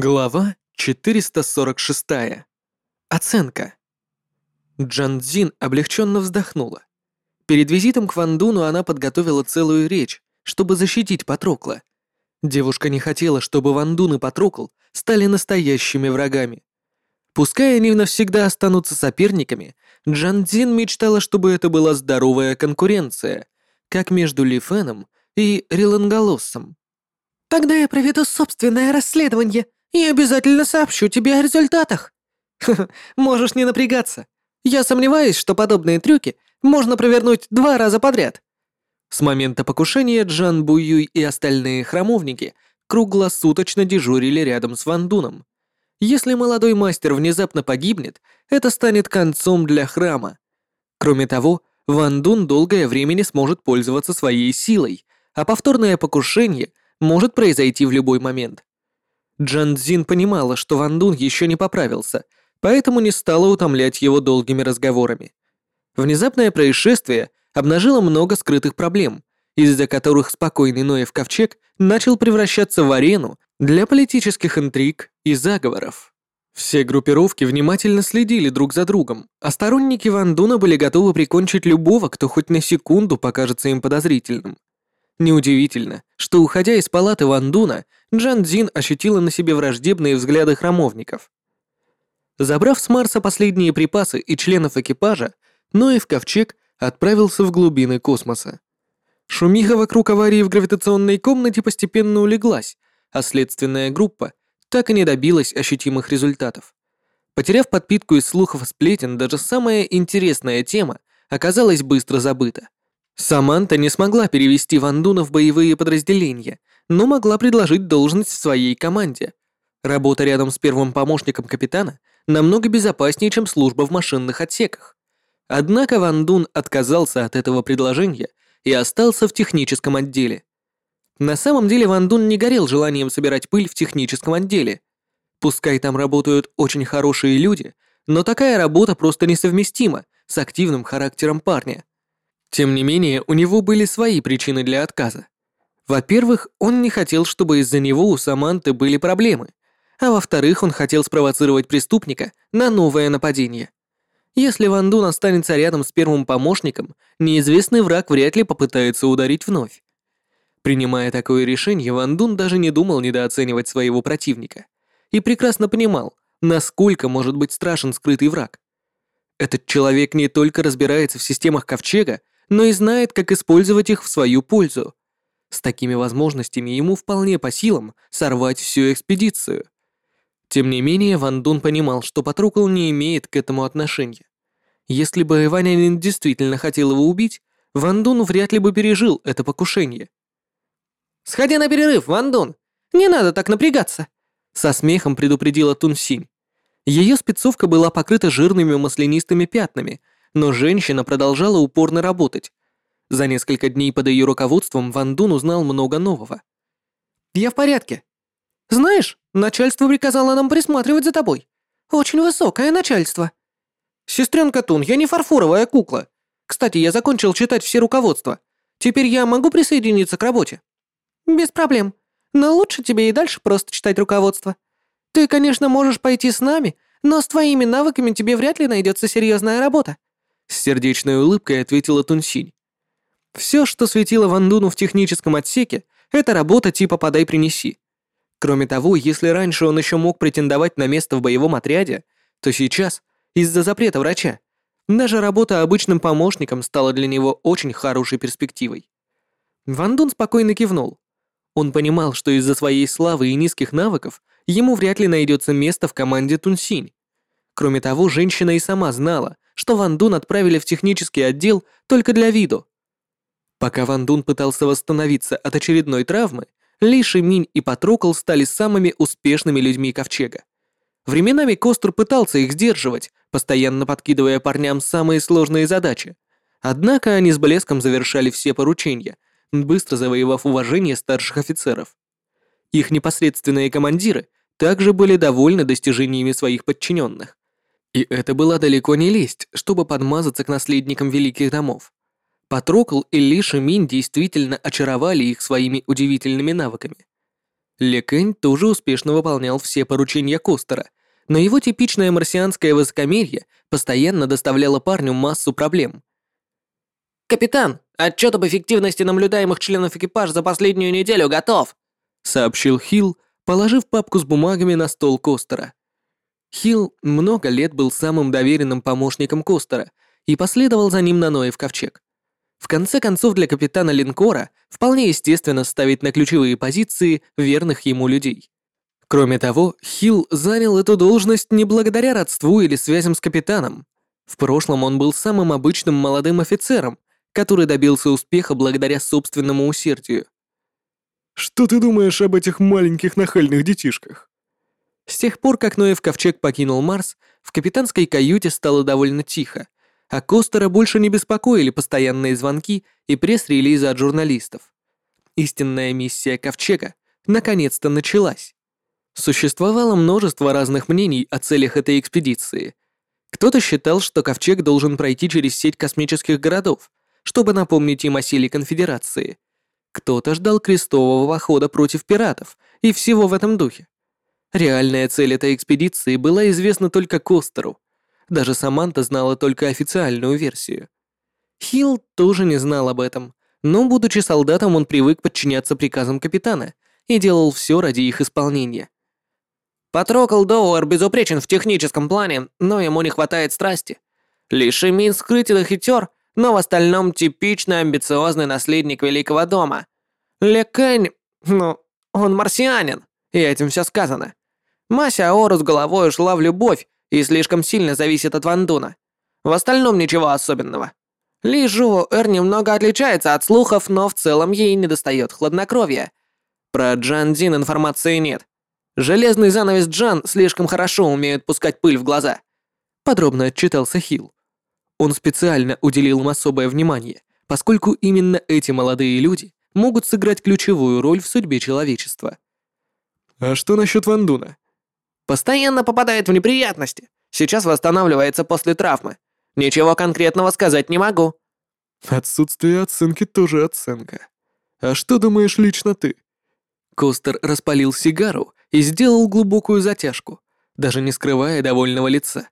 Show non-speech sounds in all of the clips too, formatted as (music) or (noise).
Глава 446. Оценка. Джан Цзин облегченно вздохнула. Перед визитом к Вандуну она подготовила целую речь, чтобы защитить Патрокла. Девушка не хотела, чтобы Вандун и Патрокл стали настоящими врагами. Пускай они навсегда останутся соперниками, Джан Цзин мечтала, чтобы это была здоровая конкуренция, как между Ли Феном и Риланголоссом. «Тогда я проведу собственное расследование и обязательно сообщу тебе о результатах». «Ха-ха, можешь не напрягаться. Я сомневаюсь, что подобные трюки можно провернуть два раза подряд». С момента покушения Джан Буюй и остальные храмовники круглосуточно дежурили рядом с Вандуном. Если молодой мастер внезапно погибнет, это станет концом для храма. Кроме того, Ван Дун долгое время не сможет пользоваться своей силой, а повторное покушение может произойти в любой момент. Джан Цзин понимала, что Ван Дун еще не поправился, поэтому не стала утомлять его долгими разговорами. Внезапное происшествие обнажило много скрытых проблем, из-за которых спокойный Ноев ковчег начал превращаться в арену для политических интриг и заговоров. Все группировки внимательно следили друг за другом, а сторонники Ван Дуна были готовы прикончить любого, кто хоть на секунду покажется им подозрительным. Неудивительно, что, уходя из палаты Ван Дуна, Джан Цзин ощутила на себе враждебные взгляды храмовников. Забрав с Марса последние припасы и членов экипажа, Ноев ковчег отправился в глубины космоса. Шумиха вокруг аварии в гравитационной комнате постепенно улеглась, а следственная группа так и не добилась ощутимых результатов. Потеряв подпитку из слухов и сплетен, даже самая интересная тема оказалась быстро забыта. Саманта не смогла перевести Вандуна в боевые подразделения, но могла предложить должность в своей команде. Работа рядом с первым помощником капитана намного безопаснее, чем служба в машинных отсеках. Однако Вандун отказался от этого предложения и остался в техническом отделе. На самом деле Ван Дун не горел желанием собирать пыль в техническом отделе. Пускай там работают очень хорошие люди, но такая работа просто несовместима с активным характером парня. Тем не менее, у него были свои причины для отказа. Во-первых, он не хотел, чтобы из-за него у Саманты были проблемы, а во-вторых, он хотел спровоцировать преступника на новое нападение. Если Ван Дун останется рядом с первым помощником, неизвестный враг вряд ли попытается ударить вновь. Принимая такое решение, Ван Дун даже не думал недооценивать своего противника и прекрасно понимал, насколько может быть страшен скрытый враг. Этот человек не только разбирается в системах Ковчега, но и знает, как использовать их в свою пользу. С такими возможностями ему вполне по силам сорвать всю экспедицию. Тем не менее, Ван Дун понимал, что Патрукл не имеет к этому отношения. Если бы Ванянин действительно хотел его убить, Ван Дун вряд ли бы пережил это покушение. «Сходи на перерыв, Ван Дун! Не надо так напрягаться!» Со смехом предупредила Тунсинь. Ее спецовка была покрыта жирными маслянистыми пятнами, но женщина продолжала упорно работать. За несколько дней под ее руководством Ван Дун узнал много нового. «Я в порядке. Знаешь, начальство приказало нам присматривать за тобой. Очень высокое начальство». «Сестренка Тун, я не фарфоровая кукла. Кстати, я закончил читать все руководства. Теперь я могу присоединиться к работе?» «Без проблем. Но лучше тебе и дальше просто читать руководство. Ты, конечно, можешь пойти с нами, но с твоими навыками тебе вряд ли найдется серьезная работа». С сердечной улыбкой ответила Тунсинь. Все, что светило Вандуну в техническом отсеке, это работа типа «подай-принеси». Кроме того, если раньше он еще мог претендовать на место в боевом отряде, то сейчас, из-за запрета врача, даже работа обычным помощником стала для него очень хорошей перспективой. Вандун спокойно кивнул. Он понимал, что из-за своей славы и низких навыков ему вряд ли найдется место в команде Тунсинь. Кроме того, женщина и сама знала, что Ван Дун отправили в технический отдел только для виду. Пока Ван Дун пытался восстановиться от очередной травмы, Ли Шиминь и Патрокл стали самыми успешными людьми Ковчега. Временами Костр пытался их сдерживать, постоянно подкидывая парням самые сложные задачи. Однако они с блеском завершали все поручения – быстро завоевав уважение старших офицеров. Их непосредственные командиры также были довольны достижениями своих подчиненных. И это была далеко не лесть, чтобы подмазаться к наследникам великих домов. Патрокл и Ли Шиминь действительно очаровали их своими удивительными навыками. Лекэнь тоже успешно выполнял все поручения Костера, но его типичное марсианское высокомерие постоянно доставляло парню массу проблем. «Капитан, отчет об эффективности наблюдаемых членов экипажа за последнюю неделю готов», сообщил Хилл, положив папку с бумагами на стол Костера. Хилл много лет был самым доверенным помощником Костера и последовал за ним на Ноев ковчег. В конце концов, для капитана линкора вполне естественно ставить на ключевые позиции верных ему людей. Кроме того, Хилл занял эту должность не благодаря родству или связям с капитаном. В прошлом он был самым обычным молодым офицером, который добился успеха благодаря собственному усердию. «Что ты думаешь об этих маленьких нахальных детишках?» С тех пор, как Ноев ковчег покинул Марс, в капитанской каюте стало довольно тихо, а Костера больше не беспокоили постоянные звонки и пресс-релизы от журналистов. Истинная миссия Ковчега наконец-то началась. Существовало множество разных мнений о целях этой экспедиции. Кто-то считал, что Ковчег должен пройти через сеть космических городов, чтобы напомнить им о силе Конфедерации. Кто-то ждал крестового хода против пиратов и всего в этом духе. Реальная цель этой экспедиции была известна только Костеру, даже Саманта знала только официальную версию. Хилл тоже не знал об этом, но, будучи солдатом, он привык подчиняться приказам капитана и делал все ради их исполнения. Патрокл Доуэр безупречен в техническом плане, но ему не хватает страсти. Лишь Имин скрытен и хитер, но в остальном типичный амбициозный наследник Великого Дома. Лекэнь, ну, он марсианин, и этим все сказано. Мася Аору с головой ушла в любовь, и слишком сильно зависит от Вандуна. В остальном ничего особенного. Ли Жу Эр немного отличается от слухов, но в целом ей недостает хладнокровия. Про Джан Дин информации нет. Железный занавес Джан слишком хорошо умеет пускать пыль в глаза. Подробно отчитался Хил. Он специально уделил им особое внимание, поскольку именно эти молодые люди могут сыграть ключевую роль в судьбе человечества. А что насчет Вандуна? Постоянно попадает в неприятности. Сейчас восстанавливается после травмы. Ничего конкретного сказать не могу. Отсутствие оценки тоже оценка. А что думаешь лично ты? Костер распалил сигару и сделал глубокую затяжку, даже не скрывая довольного лица.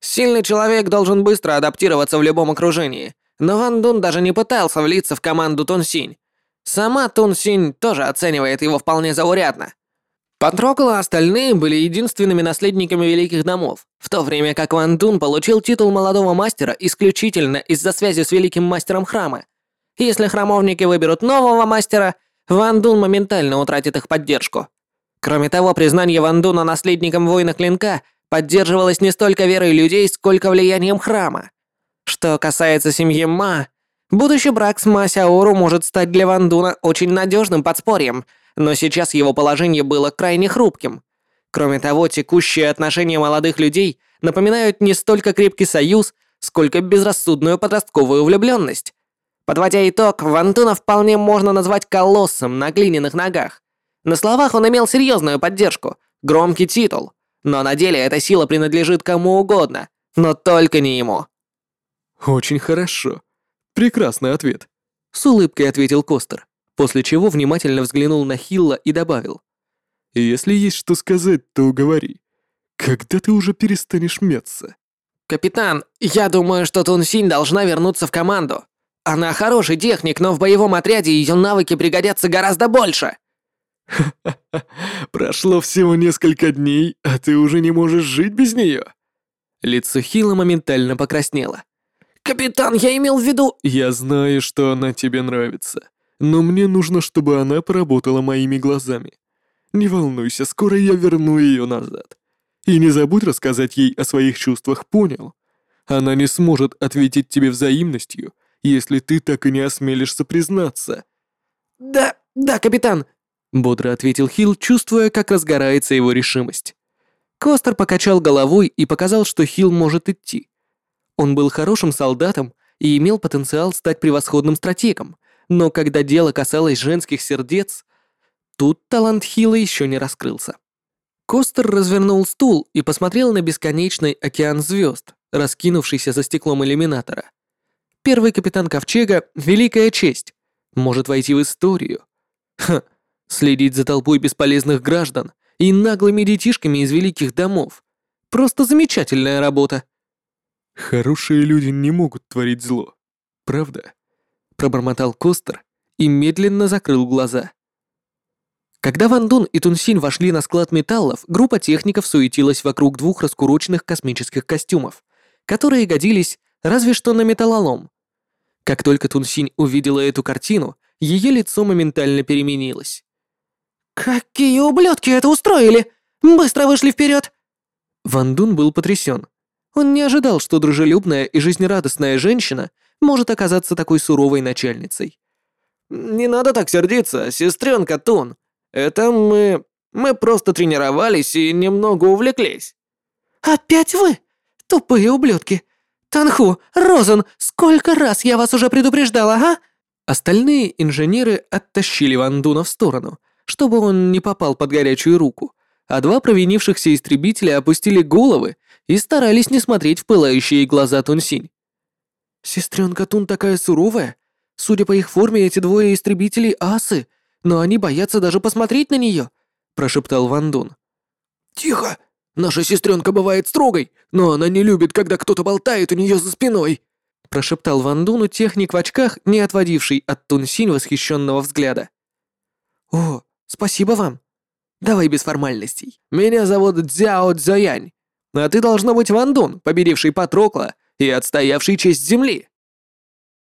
Сильный человек должен быстро адаптироваться в любом окружении, но Ван Дун даже не пытался влиться в команду Тунсинь. Сама Тунсинь тоже оценивает его вполне заурядно. Патрокол и остальные были единственными наследниками великих домов, в то время как Ван Дун получил титул молодого мастера исключительно из-за связи с великим мастером храма. Если храмовники выберут нового мастера, Ван Дун моментально утратит их поддержку. Кроме того, признание Ван Дуна наследником воина клинка поддерживалось не столько верой людей, сколько влиянием храма. Что касается семьи Ма, будущий брак с Ма Сяору может стать для Ван Дуна очень надежным подспорьем – но сейчас его положение было крайне хрупким. Кроме того, текущие отношения молодых людей напоминают не столько крепкий союз, сколько безрассудную подростковую влюбленность. Подводя итог, Вантуна вполне можно назвать колоссом на глиняных ногах. На словах он имел серьезную поддержку, громкий титул, но на деле эта сила принадлежит кому угодно, но только не ему. «Очень хорошо. Прекрасный ответ», — с улыбкой ответил Костер после чего внимательно взглянул на Хилла и добавил. «Если есть что сказать, то говори. Когда ты уже перестанешь мяться?» «Капитан, я думаю, что Тунсинь должна вернуться в команду. Она хороший техник, но в боевом отряде ее навыки пригодятся гораздо больше». «Ха-ха-ха, (laughs) прошло всего несколько дней, а ты уже не можешь жить без нее?» Лицо Хила моментально покраснело. «Капитан, я имел в виду...» «Я знаю, что она тебе нравится но мне нужно, чтобы она поработала моими глазами. Не волнуйся, скоро я верну ее назад. И не забудь рассказать ей о своих чувствах, понял? Она не сможет ответить тебе взаимностью, если ты так и не осмелишься признаться». «Да, да, капитан», — бодро ответил Хилл, чувствуя, как разгорается его решимость. Костер покачал головой и показал, что Хилл может идти. Он был хорошим солдатом и имел потенциал стать превосходным стратегом, но когда дело касалось женских сердец, тут талант Хила еще не раскрылся. Костер развернул стул и посмотрел на бесконечный океан звезд, раскинувшийся за стеклом иллюминатора. Первый капитан Ковчега — великая честь, может войти в историю. Ха, Следить за толпой бесполезных граждан и наглыми детишками из великих домов. Просто замечательная работа. Хорошие люди не могут творить зло. Правда? Пробормотал Костер и медленно закрыл глаза. Когда Ван Дун и Тунсинь вошли на склад металлов, группа техников суетилась вокруг двух раскуроченных космических костюмов, которые годились разве что на металлолом. Как только Тунсинь увидела эту картину, ее лицо моментально переменилось. «Какие ублюдки это устроили! Быстро вышли вперед!» Ван Дун был потрясен. Он не ожидал, что дружелюбная и жизнерадостная женщина может оказаться такой суровой начальницей. «Не надо так сердиться, сестренка Тун. Это мы... мы просто тренировались и немного увлеклись». «Опять вы? Тупые ублюдки! Танху, Розен, сколько раз я вас уже предупреждала, а?» Остальные инженеры оттащили Ван Дуна в сторону, чтобы он не попал под горячую руку, а два провинившихся истребителя опустили головы и старались не смотреть в пылающие глаза Тунсинь. «Сестренка Тун такая суровая. Судя по их форме, эти двое истребителей асы, но они боятся даже посмотреть на нее», прошептал Ван Дун. «Тихо! Наша сестренка бывает строгой, но она не любит, когда кто-то болтает у нее за спиной», прошептал Ван Дуну техник в очках, не отводивший от Тунсинь восхищенного взгляда. «О, спасибо вам. Давай без формальностей. Меня зовут Цзяо Цзоянь, а ты должна быть Ван Дун, победивший Патрокла и отстоявший честь земли».